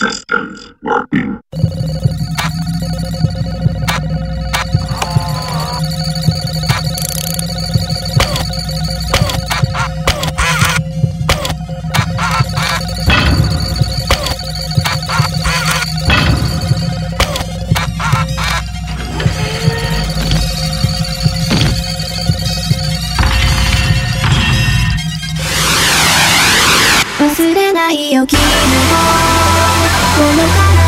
Systems working. の